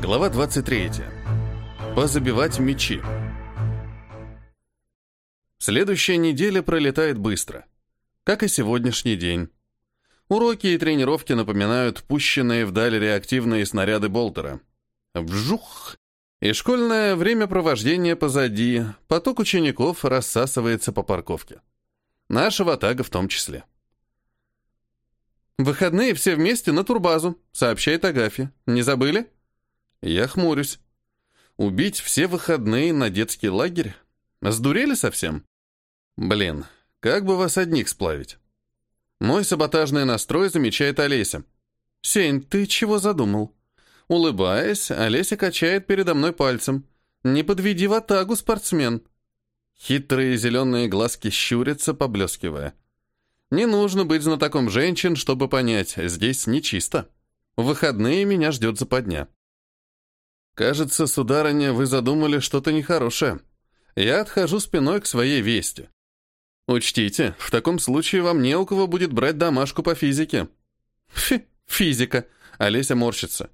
Глава 23. Позабивать мячи. Следующая неделя пролетает быстро, как и сегодняшний день. Уроки и тренировки напоминают пущенные вдаль реактивные снаряды Болтера. Вжух! И школьное времяпровождение позади, поток учеников рассасывается по парковке. Нашего тага в том числе. «Выходные все вместе на турбазу», — сообщает Агафья. «Не забыли?» Я хмурюсь. «Убить все выходные на детский лагерь? Сдурели совсем?» «Блин, как бы вас одних сплавить?» Мой саботажный настрой замечает Олеся. «Сень, ты чего задумал?» Улыбаясь, Олеся качает передо мной пальцем. «Не подведи в атагу, спортсмен!» Хитрые зеленые глазки щурятся, поблескивая. Не нужно быть знатоком женщин, чтобы понять, здесь нечисто. В выходные меня ждет западня. Кажется, сударыня, вы задумали что-то нехорошее. Я отхожу спиной к своей вести. Учтите, в таком случае вам не у кого будет брать домашку по физике. Фи, физика. Олеся морщится.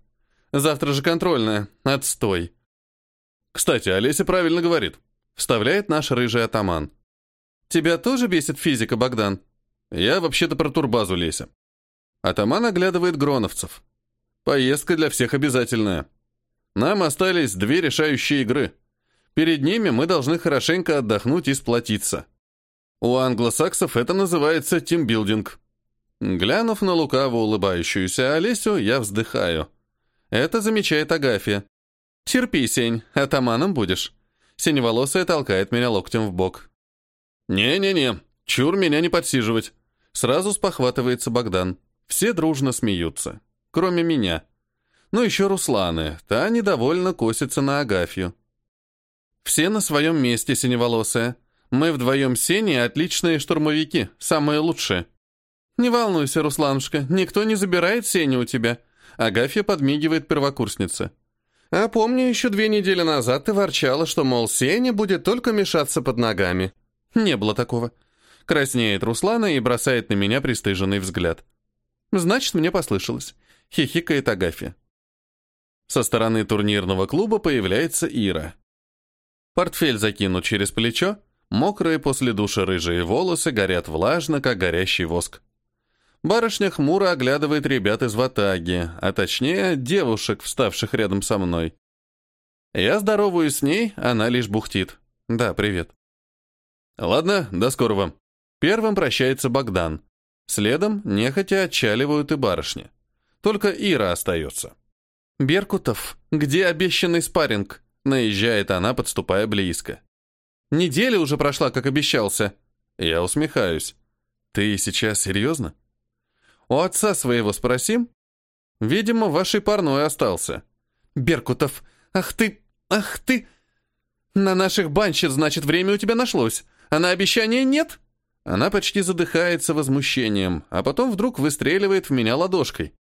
Завтра же контрольная. Отстой. Кстати, Олеся правильно говорит. Вставляет наш рыжий атаман. Тебя тоже бесит физика, Богдан? Я вообще-то про турбазу Леся. Атаман оглядывает гроновцев. Поездка для всех обязательная. Нам остались две решающие игры. Перед ними мы должны хорошенько отдохнуть и сплотиться. У англосаксов это называется тимбилдинг. Глянув на лукаво улыбающуюся Олесю, я вздыхаю. Это замечает Агафья. «Терпи, Сень, атаманом будешь». Синеволосая толкает меня локтем в бок. «Не-не-не, чур меня не подсиживать. Сразу спохватывается Богдан. Все дружно смеются. Кроме меня. Ну еще Русланы. Та недовольно косится на Агафью. Все на своем месте, синеволосая. Мы вдвоем с отличные штурмовики, самые лучшие. Не волнуйся, Русланушка, никто не забирает Сеню у тебя. Агафья подмигивает первокурснице. А помню, еще две недели назад ты ворчала, что, мол, Сеня будет только мешаться под ногами. Не было такого. Краснеет Руслана и бросает на меня пристыженный взгляд. Значит, мне послышалось. Хихикает Агафья. Со стороны турнирного клуба появляется Ира. Портфель закинут через плечо, мокрые после душа рыжие волосы горят влажно, как горящий воск. Барышня хмуро оглядывает ребят из ватаги, а точнее девушек, вставших рядом со мной. Я здороваюсь с ней, она лишь бухтит. Да, привет. Ладно, до скорого. Первым прощается Богдан. Следом нехотя отчаливают и барышни. Только Ира остается. «Беркутов, где обещанный спарринг?» Наезжает она, подступая близко. «Неделя уже прошла, как обещался». Я усмехаюсь. «Ты сейчас серьезно?» «У отца своего спросим?» «Видимо, вашей парной остался». «Беркутов, ах ты, ах ты!» «На наших банщиц, значит, время у тебя нашлось, а на обещание нет?» Она почти задыхается возмущением, а потом вдруг выстреливает в меня ладошкой.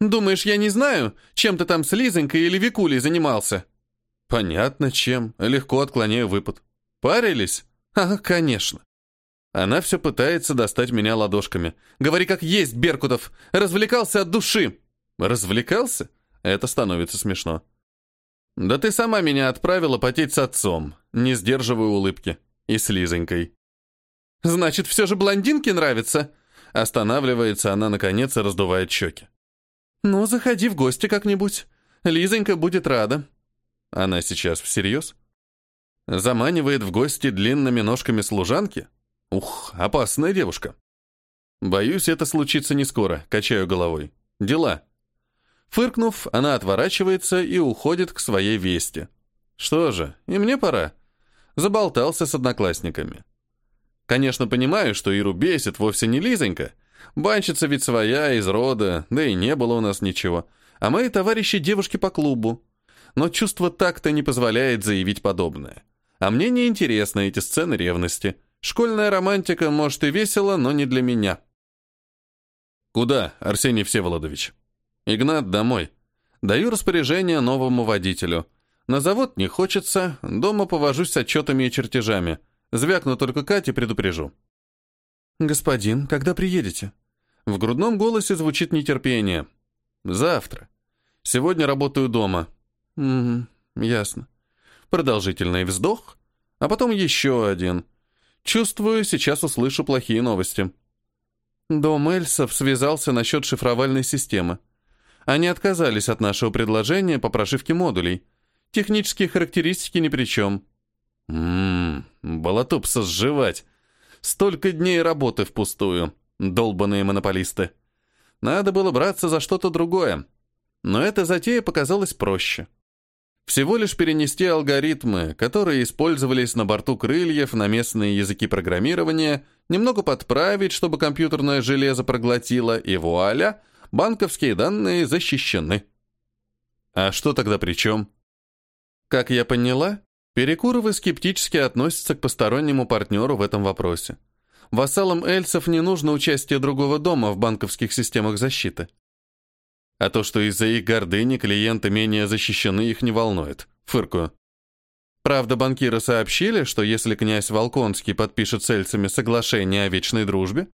«Думаешь, я не знаю, чем ты там с Лизонькой или Викулей занимался?» «Понятно, чем. Легко отклоняю выпад. Парились?» «Ага, конечно». Она все пытается достать меня ладошками. «Говори как есть, Беркутов! Развлекался от души!» «Развлекался?» Это становится смешно. «Да ты сама меня отправила потеть с отцом, не сдерживая улыбки. И с Лизонькой. Значит, все же блондинки нравятся?» Останавливается она, наконец, и раздувает щеки. «Ну, заходи в гости как-нибудь. Лизонька будет рада». Она сейчас всерьез? Заманивает в гости длинными ножками служанки? Ух, опасная девушка. Боюсь, это случится не скоро, качаю головой. Дела. Фыркнув, она отворачивается и уходит к своей вести. Что же, и мне пора. Заболтался с одноклассниками. Конечно, понимаю, что Иру бесит вовсе не Лизонька. Банщица ведь своя, из рода, да и не было у нас ничего. А мои товарищи девушки по клубу. Но чувство так-то не позволяет заявить подобное. А мне не интересны эти сцены ревности. Школьная романтика, может, и весело, но не для меня. Куда, Арсений Всеволодович? Игнат, домой. Даю распоряжение новому водителю. На завод не хочется, дома повожусь с отчетами и чертежами. Звякну только Кате, предупрежу. «Господин, когда приедете?» В грудном голосе звучит нетерпение. «Завтра. Сегодня работаю дома. Угу, ясно. Продолжительный вздох, а потом еще один. Чувствую, сейчас услышу плохие новости. Дом Эльсов связался насчет шифровальной системы. Они отказались от нашего предложения по прошивке модулей. Технические характеристики ни при чем. Ммм, болотупса сживать. Столько дней работы впустую. Долбаные монополисты. Надо было браться за что-то другое. Но эта затея показалась проще. Всего лишь перенести алгоритмы, которые использовались на борту крыльев на местные языки программирования, немного подправить, чтобы компьютерное железо проглотило, и вуаля, банковские данные защищены. А что тогда при чем? Как я поняла, Перекуровы скептически относятся к постороннему партнеру в этом вопросе. Вассалам эльсов не нужно участие другого дома в банковских системах защиты. А то, что из-за их гордыни клиенты менее защищены, их не волнует. Фыркую. Правда, банкиры сообщили, что если князь Волконский подпишет с эльцами соглашение о вечной дружбе,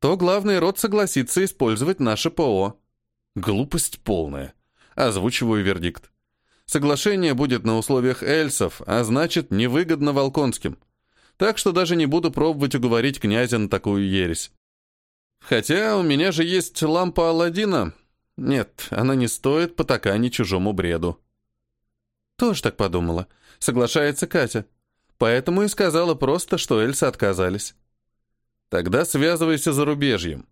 то главный род согласится использовать наше ПО. Глупость полная. Озвучиваю вердикт. Соглашение будет на условиях эльсов, а значит, невыгодно Волконским. Так что даже не буду пробовать уговорить князя на такую ересь. Хотя у меня же есть лампа Алладина. Нет, она не стоит потакани чужому бреду. Тоже так подумала. Соглашается Катя. Поэтому и сказала просто, что эльсы отказались. Тогда связывайся за рубежьем.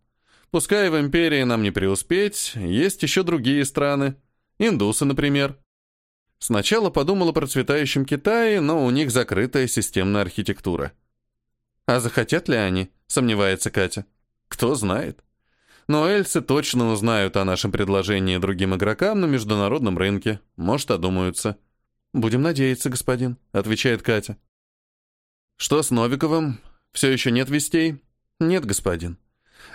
Пускай в империи нам не преуспеть, есть еще другие страны. Индусы, например. Сначала подумала о процветающем Китае, но у них закрытая системная архитектура. А захотят ли они, сомневается Катя. Кто знает. Но эльсы точно узнают о нашем предложении другим игрокам на международном рынке. Может, одумаются. «Будем надеяться, господин», — отвечает Катя. «Что с Новиковым? Все еще нет вестей?» «Нет, господин».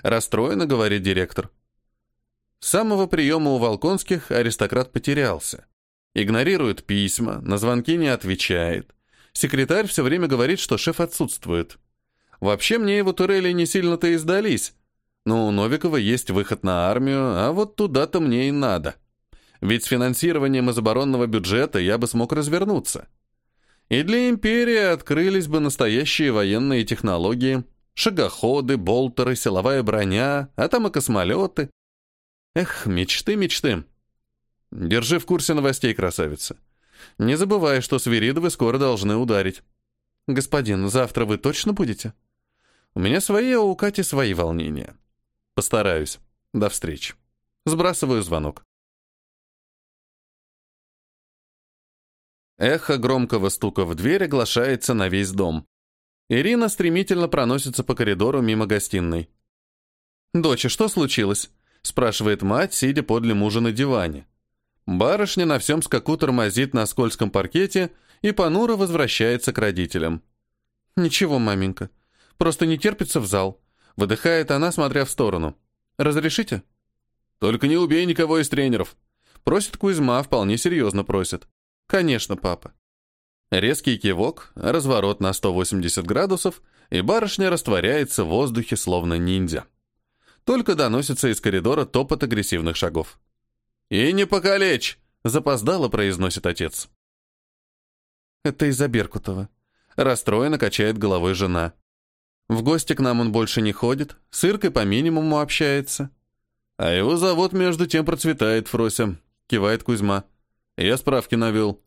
Расстроенно, говорит директор. С самого приема у Волконских аристократ потерялся. Игнорирует письма, на звонки не отвечает. Секретарь все время говорит, что шеф отсутствует. Вообще мне его турели не сильно-то и сдались. Но у Новикова есть выход на армию, а вот туда-то мне и надо. Ведь с финансированием из оборонного бюджета я бы смог развернуться. И для империи открылись бы настоящие военные технологии. Шагоходы, болтеры, силовая броня, а там и космолеты. Эх, мечты, мечты. Держи в курсе новостей, красавица. Не забывай, что Свиридовы скоро должны ударить. Господин, завтра вы точно будете? У меня свои, а у Кати свои волнения. Постараюсь. До встречи. Сбрасываю звонок. Эхо громкого стука в дверь оглашается на весь дом. Ирина стремительно проносится по коридору мимо гостиной. «Доча, что случилось?» – спрашивает мать, сидя подле мужа на диване. Барышня на всем скаку тормозит на скользком паркете и понуро возвращается к родителям. «Ничего, маменька. Просто не терпится в зал», — выдыхает она, смотря в сторону. «Разрешите?» «Только не убей никого из тренеров», — просит Кузьма, вполне серьезно просит. «Конечно, папа». Резкий кивок, разворот на 180 градусов, и барышня растворяется в воздухе, словно ниндзя. Только доносится из коридора топот агрессивных шагов. «И не покалечь!» — запоздало произносит отец. «Это из-за Беркутова». Расстроенно качает головой жена. В гости к нам он больше не ходит, с Иркой по минимуму общается. А его завод между тем процветает, Фрося, кивает Кузьма. Я справки навел.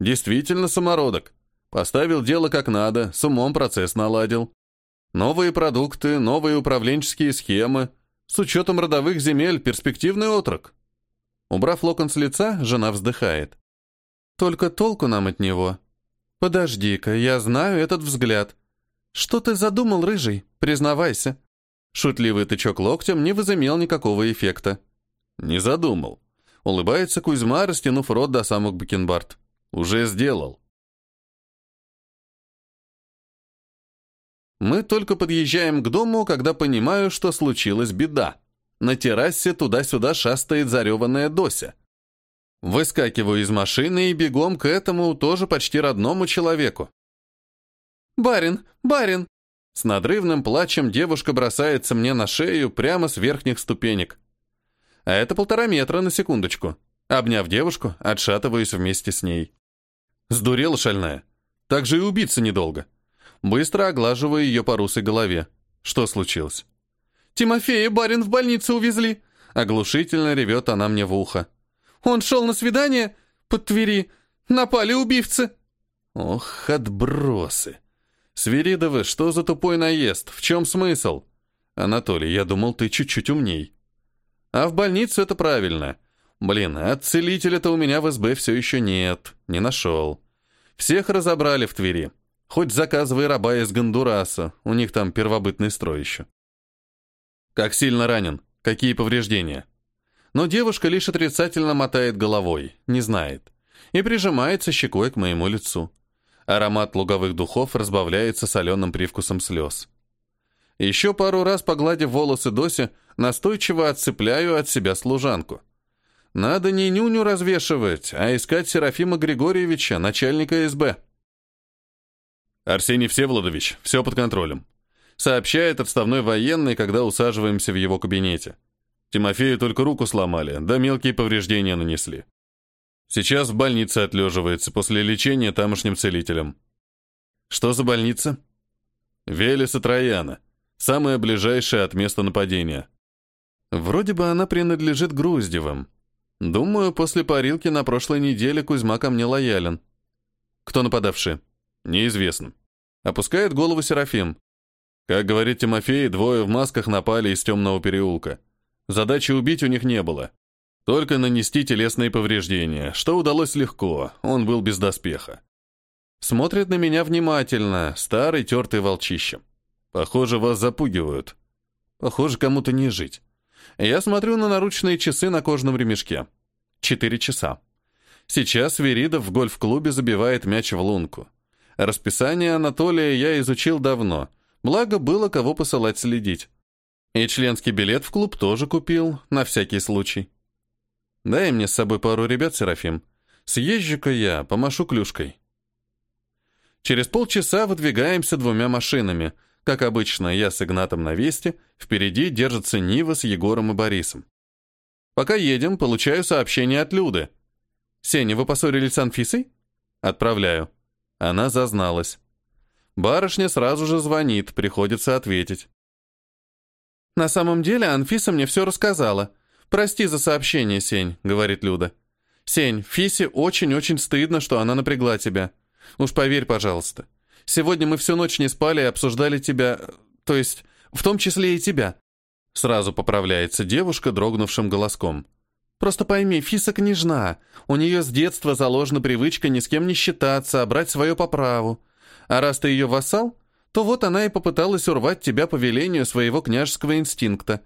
Действительно самородок. Поставил дело как надо, с умом процесс наладил. Новые продукты, новые управленческие схемы. С учетом родовых земель перспективный отрок. Убрав локон с лица, жена вздыхает. «Только толку нам от него. Подожди-ка, я знаю этот взгляд. Что ты задумал, рыжий? Признавайся». Шутливый тычок локтем не возымел никакого эффекта. «Не задумал». Улыбается Кузьма, растянув рот до самых бакенбард. «Уже сделал». Мы только подъезжаем к дому, когда понимаю, что случилась беда. На террасе туда-сюда шастает зареванная Дося. Выскакиваю из машины и бегом к этому тоже почти родному человеку. «Барин! Барин!» С надрывным плачем девушка бросается мне на шею прямо с верхних ступенек. А это полтора метра на секундочку. Обняв девушку, отшатываюсь вместе с ней. Сдурела шальная. Так же и убиться недолго. Быстро оглаживаю ее по русой голове. Что случилось? «Тимофея барин в больницу увезли!» Оглушительно ревет она мне в ухо. «Он шел на свидание под Твери. Напали убивцы!» Ох, отбросы! Свиридовы, что за тупой наезд? В чем смысл? Анатолий, я думал, ты чуть-чуть умней. А в больницу это правильно. Блин, а целителя-то у меня в СБ все еще нет. Не нашел. Всех разобрали в Твери. Хоть заказывай раба из Гондураса, у них там первобытный строй еще. Как сильно ранен? Какие повреждения? Но девушка лишь отрицательно мотает головой, не знает, и прижимается щекой к моему лицу. Аромат луговых духов разбавляется соленым привкусом слез. Еще пару раз погладив волосы Доси, настойчиво отцепляю от себя служанку. Надо не нюню развешивать, а искать Серафима Григорьевича, начальника СБ. Арсений Всеволодович, все под контролем. Сообщает отставной военный, когда усаживаемся в его кабинете. Тимофею только руку сломали, да мелкие повреждения нанесли. Сейчас в больнице отлеживается после лечения тамошним целителем. Что за больница? Велеса Трояна. Самая ближайшая от места нападения. Вроде бы она принадлежит Груздевым. Думаю, после парилки на прошлой неделе Кузьма ко мне лоялен. Кто нападавший? Неизвестно. Опускает голову Серафим. Как говорит Тимофей, двое в масках напали из темного переулка. Задачи убить у них не было. Только нанести телесные повреждения, что удалось легко, он был без доспеха. Смотрит на меня внимательно, старый тертый волчище. Похоже, вас запугивают. Похоже, кому-то не жить. Я смотрю на наручные часы на кожаном ремешке. Четыре часа. Сейчас Веридов в гольф-клубе забивает мяч в лунку. Расписание Анатолия я изучил давно, благо было кого посылать следить. И членский билет в клуб тоже купил, на всякий случай. Дай мне с собой пару ребят, Серафим. Съезжу-ка я, помашу клюшкой. Через полчаса выдвигаемся двумя машинами — как обычно, я с Игнатом на весте, впереди держатся Нива с Егором и Борисом. Пока едем, получаю сообщение от Люды. «Сеня, вы поссорились с Анфисой?» Отправляю. Она зазналась. Барышня сразу же звонит, приходится ответить. «На самом деле Анфиса мне все рассказала. Прости за сообщение, Сень», — говорит Люда. «Сень, Фисе очень-очень стыдно, что она напрягла тебя. Уж поверь, пожалуйста. Сегодня мы всю ночь не спали и обсуждали тебя, то есть, в том числе и тебя». Сразу поправляется девушка дрогнувшим голоском. «Просто пойми, Фиса княжна. У нее с детства заложена привычка ни с кем не считаться, а брать свое по праву. А раз ты ее вассал, то вот она и попыталась урвать тебя по велению своего княжеского инстинкта.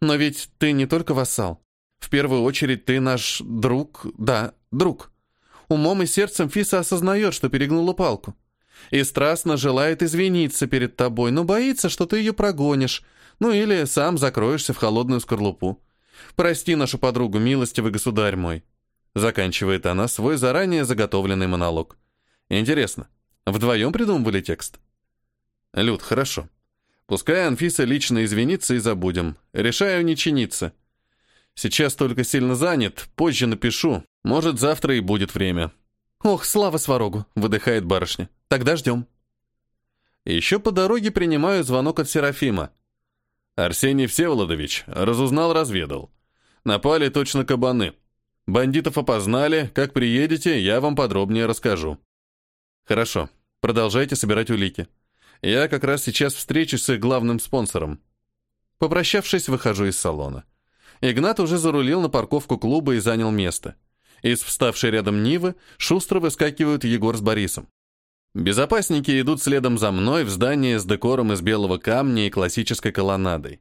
Но ведь ты не только вассал. В первую очередь ты наш друг, да, друг. Умом и сердцем Фиса осознает, что перегнула палку и страстно желает извиниться перед тобой, но боится, что ты ее прогонишь, ну или сам закроешься в холодную скорлупу. Прости нашу подругу, милостивый государь мой». Заканчивает она свой заранее заготовленный монолог. Интересно, вдвоем придумывали текст? Люд, хорошо. Пускай Анфиса лично извинится и забудем. Решаю не чиниться. Сейчас только сильно занят, позже напишу. Может, завтра и будет время. «Ох, слава сварогу!» — выдыхает барышня. «Тогда ждем». Еще по дороге принимаю звонок от Серафима. Арсений Всеволодович разузнал, разведал. Напали точно кабаны. Бандитов опознали. Как приедете, я вам подробнее расскажу. Хорошо. Продолжайте собирать улики. Я как раз сейчас встречусь с их главным спонсором. Попрощавшись, выхожу из салона. Игнат уже зарулил на парковку клуба и занял место. Из вставшей рядом Нивы шустро выскакивают Егор с Борисом. Безопасники идут следом за мной в здание с декором из белого камня и классической колоннадой.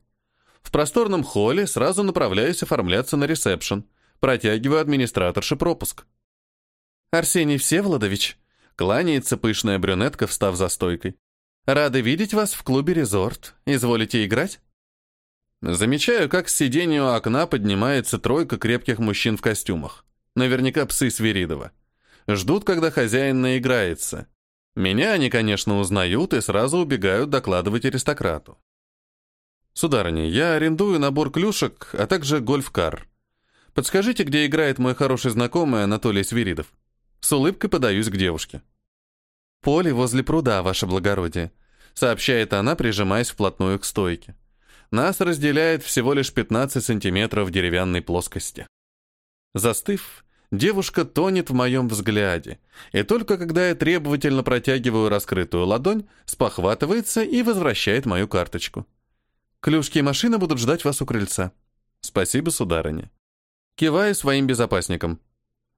В просторном холле сразу направляюсь оформляться на ресепшн. Протягиваю администраторше пропуск. «Арсений Всеволодович», — кланяется пышная брюнетка, встав за стойкой. «Рады видеть вас в клубе «Резорт». Изволите играть?» Замечаю, как с сиденья у окна поднимается тройка крепких мужчин в костюмах. Наверняка псы Свиридова. Ждут, когда хозяин наиграется. Меня они, конечно, узнают и сразу убегают докладывать аристократу. Сударыня, я арендую набор клюшек, а также гольф-кар. Подскажите, где играет мой хороший знакомый Анатолий Свиридов. С улыбкой подаюсь к девушке. «Поле возле пруда, ваше благородие», — сообщает она, прижимаясь вплотную к стойке. Нас разделяет всего лишь 15 сантиметров деревянной плоскости. Застыв, девушка тонет в моем взгляде, и только когда я требовательно протягиваю раскрытую ладонь, спохватывается и возвращает мою карточку. «Клюшки и машина будут ждать вас у крыльца». «Спасибо, сударыня». Киваю своим безопасникам.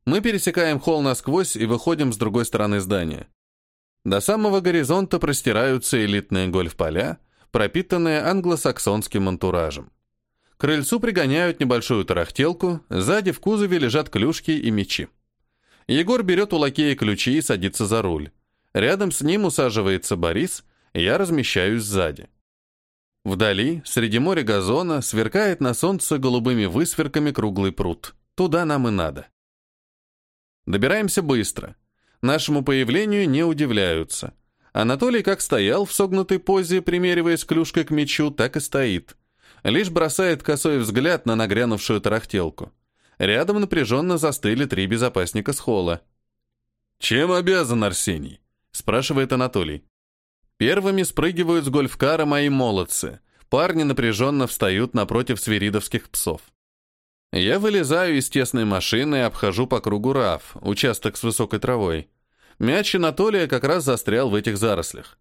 Мы пересекаем холл насквозь и выходим с другой стороны здания. До самого горизонта простираются элитные гольф-поля, пропитанные англосаксонским антуражем. К крыльцу пригоняют небольшую тарахтелку, сзади в кузове лежат клюшки и мечи. Егор берет у лакея ключи и садится за руль. Рядом с ним усаживается Борис, я размещаюсь сзади. Вдали, среди моря газона, сверкает на солнце голубыми высверками круглый пруд. Туда нам и надо. Добираемся быстро. Нашему появлению не удивляются. Анатолий как стоял в согнутой позе, примериваясь клюшкой к мечу, так и стоит. Лишь бросает косой взгляд на нагрянувшую тарахтелку. Рядом напряженно застыли три безопасника с холла. «Чем обязан Арсений?» – спрашивает Анатолий. Первыми спрыгивают с гольфкара мои молодцы. Парни напряженно встают напротив свиридовских псов. Я вылезаю из тесной машины и обхожу по кругу РАФ, участок с высокой травой. Мяч Анатолия как раз застрял в этих зарослях.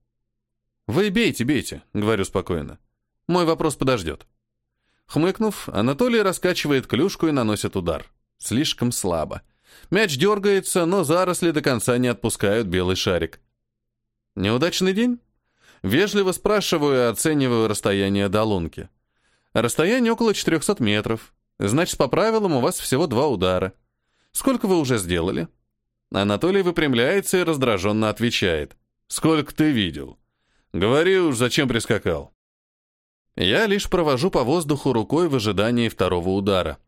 «Вы бейте, бейте», — говорю спокойно. «Мой вопрос подождет». Хмыкнув, Анатолий раскачивает клюшку и наносит удар. Слишком слабо. Мяч дергается, но заросли до конца не отпускают белый шарик. «Неудачный день?» Вежливо спрашиваю и оцениваю расстояние до лунки. Расстояние около 400 метров. Значит, по правилам у вас всего два удара. Сколько вы уже сделали? Анатолий выпрямляется и раздраженно отвечает. «Сколько ты видел? Говори уж, зачем прискакал?» Я лишь провожу по воздуху рукой в ожидании второго удара.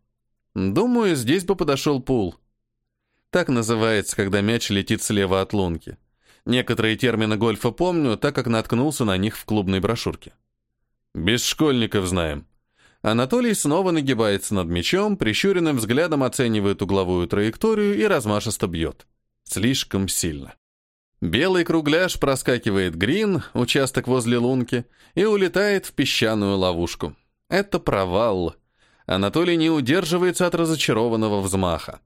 Думаю, здесь бы подошел пул. Так называется, когда мяч летит слева от лунки. Некоторые термины гольфа помню, так как наткнулся на них в клубной брошюрке. Без школьников знаем. Анатолий снова нагибается над мячом, прищуренным взглядом оценивает угловую траекторию и размашисто бьет. Слишком сильно. Белый кругляш проскакивает грин, участок возле лунки, и улетает в песчаную ловушку. Это провал. Анатолий не удерживается от разочарованного взмаха.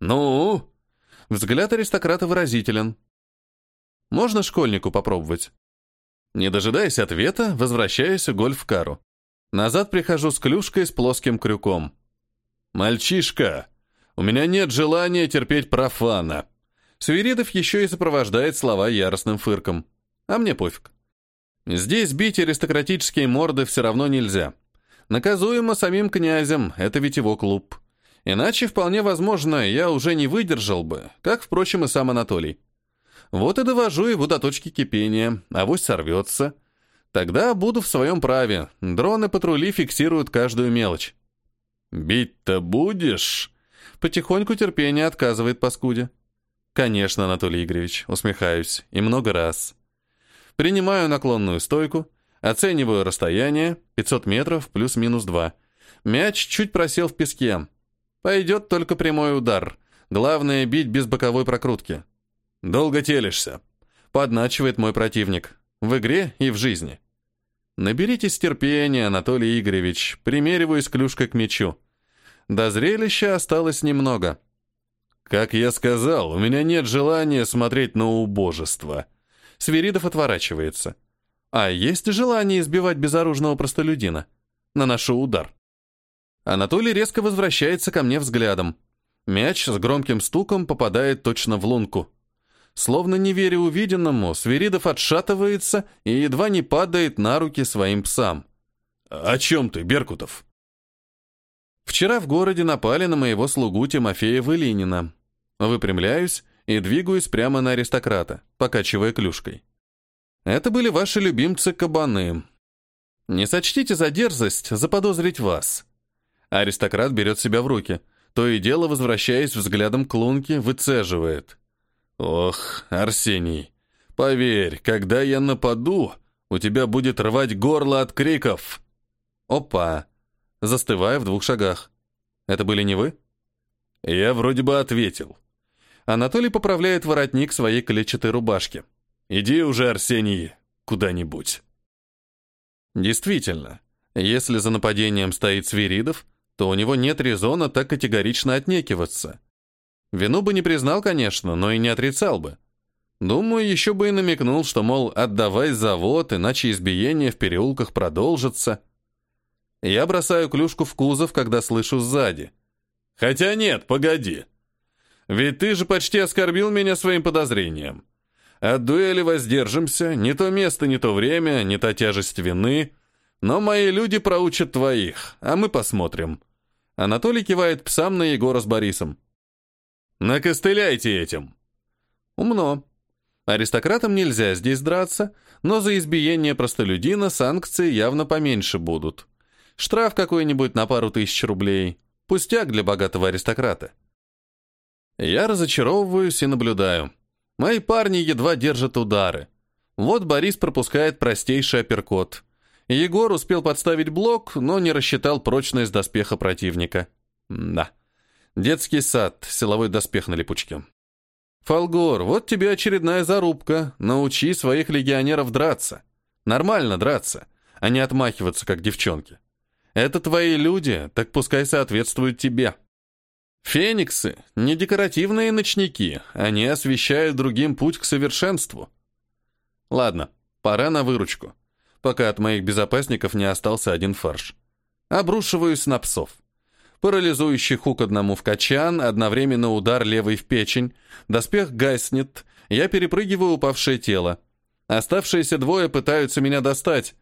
«Ну?» Взгляд аристократа выразителен. «Можно школьнику попробовать?» Не дожидаясь ответа, возвращаюсь к гольф-кару. Назад прихожу с клюшкой с плоским крюком. «Мальчишка, у меня нет желания терпеть профана», Свиридов еще и сопровождает слова яростным фырком. А мне пофиг. Здесь бить аристократические морды все равно нельзя. Наказуемо самим князем, это ведь его клуб. Иначе, вполне возможно, я уже не выдержал бы, как, впрочем, и сам Анатолий. Вот и довожу его до точки кипения, авось сорвется. Тогда буду в своем праве. Дроны-патрули фиксируют каждую мелочь. «Бить-то будешь?» Потихоньку терпение отказывает паскуде. «Конечно, Анатолий Игоревич», усмехаюсь, и много раз. Принимаю наклонную стойку, оцениваю расстояние, 500 метров плюс-минус 2. Мяч чуть просел в песке. Пойдет только прямой удар. Главное, бить без боковой прокрутки. «Долго телишься», — подначивает мой противник. В игре и в жизни. Наберитесь терпения, Анатолий Игоревич, примериваюсь клюшкой к мячу. До зрелища осталось немного. «Как я сказал, у меня нет желания смотреть на убожество». Свиридов отворачивается. «А есть желание избивать безоружного простолюдина?» Наношу удар. Анатолий резко возвращается ко мне взглядом. Мяч с громким стуком попадает точно в лунку. Словно не веря увиденному, Свиридов отшатывается и едва не падает на руки своим псам. «О чем ты, Беркутов?» Вчера в городе напали на моего слугу Тимофея Вылинина. Выпрямляюсь и двигаюсь прямо на аристократа, покачивая клюшкой. Это были ваши любимцы-кабаны. Не сочтите за дерзость заподозрить вас. Аристократ берет себя в руки, то и дело, возвращаясь взглядом к лунке, выцеживает. «Ох, Арсений, поверь, когда я нападу, у тебя будет рвать горло от криков!» «Опа!» Застывая в двух шагах. Это были не вы? Я вроде бы ответил. Анатолий поправляет воротник своей клетчатой рубашки. Иди уже, Арсений, куда-нибудь. Действительно, если за нападением стоит Свиридов, то у него нет резона так категорично отнекиваться. Вину бы не признал, конечно, но и не отрицал бы. Думаю, еще бы и намекнул, что, мол, отдавай завод, иначе избиение в переулках продолжится. Я бросаю клюшку в кузов, когда слышу сзади. Хотя нет, погоди. Ведь ты же почти оскорбил меня своим подозрением. От дуэли воздержимся, не то место, не то время, не та тяжесть вины. Но мои люди проучат твоих, а мы посмотрим. Анатолий кивает псам на Егора с Борисом. Накостыляйте этим. Умно. Аристократам нельзя здесь драться, но за избиение простолюдина санкции явно поменьше будут. Штраф какой-нибудь на пару тысяч рублей. Пустяк для богатого аристократа. Я разочаровываюсь и наблюдаю. Мои парни едва держат удары. Вот Борис пропускает простейший апперкот. Егор успел подставить блок, но не рассчитал прочность доспеха противника. Да. Детский сад, силовой доспех на липучке. Фолгор, вот тебе очередная зарубка. Научи своих легионеров драться. Нормально драться, а не отмахиваться, как девчонки. Это твои люди, так пускай соответствуют тебе. Фениксы — не декоративные ночники, они освещают другим путь к совершенству. Ладно, пора на выручку, пока от моих безопасников не остался один фарш. Обрушиваюсь на псов. Парализующий хук одному в качан, одновременно удар левой в печень, доспех гаснет, я перепрыгиваю упавшее тело. Оставшиеся двое пытаются меня достать.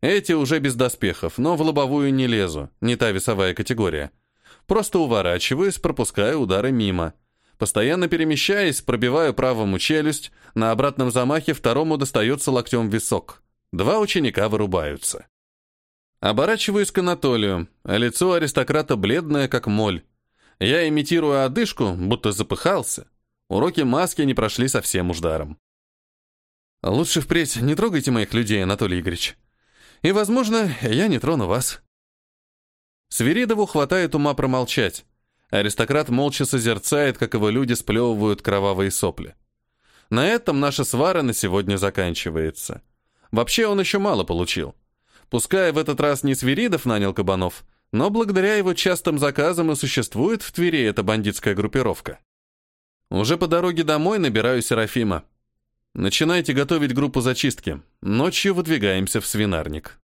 Эти уже без доспехов, но в лобовую не лезу, не та весовая категория. Просто уворачиваюсь, пропуская удары мимо. Постоянно перемещаясь, пробиваю правому челюсть, на обратном замахе второму достается локтем висок. Два ученика вырубаются. Оборачиваюсь к Анатолию, а лицо аристократа бледное, как моль. Я имитирую одышку, будто запыхался. Уроки маски не прошли совсем уж даром. Лучше впредь не трогайте моих людей, Анатолий Игоревич. И, возможно, я не трону вас. Свиридову хватает ума промолчать. Аристократ молча созерцает, как его люди сплевывают кровавые сопли. На этом наша свара на сегодня заканчивается. Вообще он еще мало получил. Пускай в этот раз не Свиридов нанял кабанов, но благодаря его частым заказам и существует в Твери эта бандитская группировка. Уже по дороге домой набираю Серафима. Начинайте готовить группу зачистки. Ночью выдвигаемся в свинарник.